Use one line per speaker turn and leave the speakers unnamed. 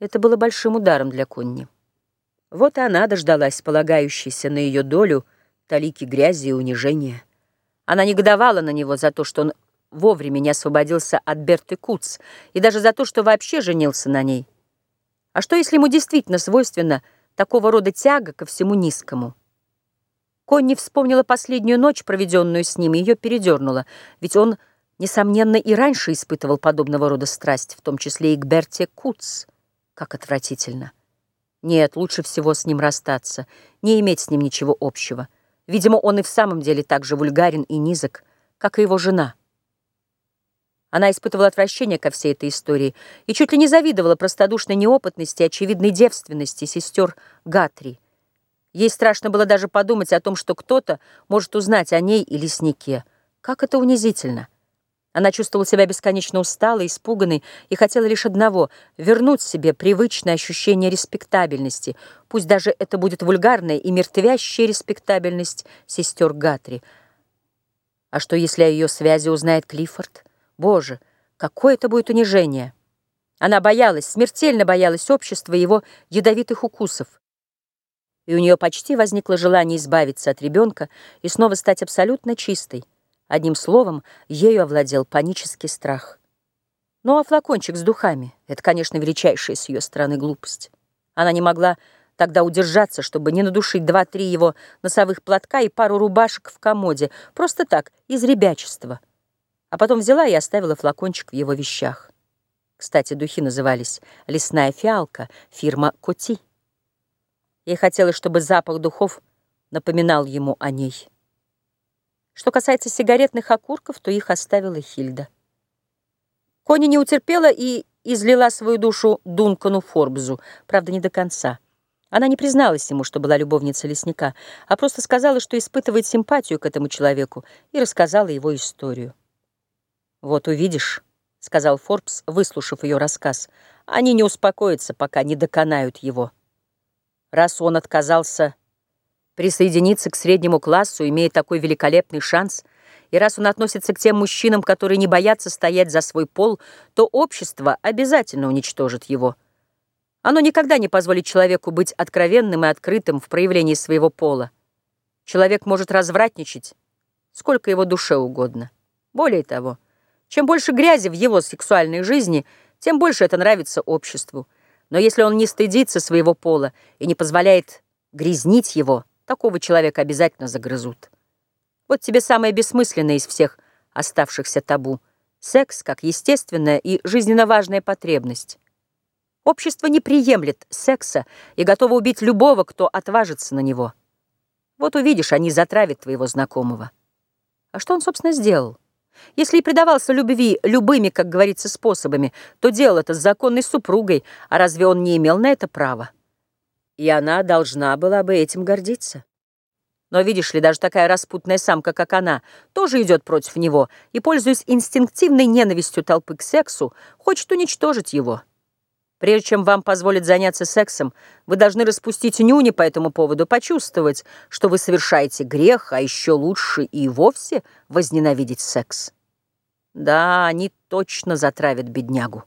Это было большим ударом для Конни. Вот и она дождалась полагающейся на ее долю талики грязи и унижения. Она негодовала на него за то, что он вовремя не освободился от Берты Куц, и даже за то, что вообще женился на ней. А что, если ему действительно свойственно такого рода тяга ко всему низкому? Конни вспомнила последнюю ночь, проведенную с ним, и ее передернула, ведь он, несомненно, и раньше испытывал подобного рода страсть, в том числе и к Берте Куц. Как отвратительно. Нет, лучше всего с ним расстаться, не иметь с ним ничего общего. Видимо, он и в самом деле так же вульгарен и низок, как и его жена. Она испытывала отвращение ко всей этой истории и чуть ли не завидовала простодушной неопытности и очевидной девственности сестер Гатри. Ей страшно было даже подумать о том, что кто-то может узнать о ней и леснике. Как это унизительно! Она чувствовала себя бесконечно усталой, испуганной и хотела лишь одного — вернуть себе привычное ощущение респектабельности, пусть даже это будет вульгарная и мертвящая респектабельность сестер Гатри. А что, если о ее связи узнает Клиффорд? Боже, какое это будет унижение! Она боялась, смертельно боялась общества его ядовитых укусов. И у нее почти возникло желание избавиться от ребенка и снова стать абсолютно чистой. Одним словом, ею овладел панический страх. Ну а флакончик с духами — это, конечно, величайшая с ее стороны глупость. Она не могла тогда удержаться, чтобы не надушить два-три его носовых платка и пару рубашек в комоде, просто так, из ребячества. А потом взяла и оставила флакончик в его вещах. Кстати, духи назывались «Лесная фиалка», фирма «Коти». Ей хотелось, чтобы запах духов напоминал ему о ней. Что касается сигаретных окурков, то их оставила Хильда. Кони не утерпела и излила свою душу Дункану Форбзу, правда, не до конца. Она не призналась ему, что была любовницей лесника, а просто сказала, что испытывает симпатию к этому человеку, и рассказала его историю. «Вот увидишь», — сказал Форбс, выслушав ее рассказ, — «они не успокоятся, пока не доконают его. Раз он отказался присоединиться к среднему классу, имея такой великолепный шанс, и раз он относится к тем мужчинам, которые не боятся стоять за свой пол, то общество обязательно уничтожит его. Оно никогда не позволит человеку быть откровенным и открытым в проявлении своего пола. Человек может развратничать, сколько его душе угодно. Более того, чем больше грязи в его сексуальной жизни, тем больше это нравится обществу. Но если он не стыдится своего пола и не позволяет грязнить его, Такого человека обязательно загрызут. Вот тебе самое бессмысленное из всех оставшихся табу. Секс как естественная и жизненно важная потребность. Общество не приемлет секса и готово убить любого, кто отважится на него. Вот увидишь, они затравят твоего знакомого. А что он, собственно, сделал? Если и предавался любви любыми, как говорится, способами, то делал это с законной супругой, а разве он не имел на это права? И она должна была бы этим гордиться. Но, видишь ли, даже такая распутная самка, как она, тоже идет против него и, пользуясь инстинктивной ненавистью толпы к сексу, хочет уничтожить его. Прежде чем вам позволят заняться сексом, вы должны распустить нюни по этому поводу, почувствовать, что вы совершаете грех, а еще лучше и вовсе возненавидеть секс. Да, они точно затравят беднягу.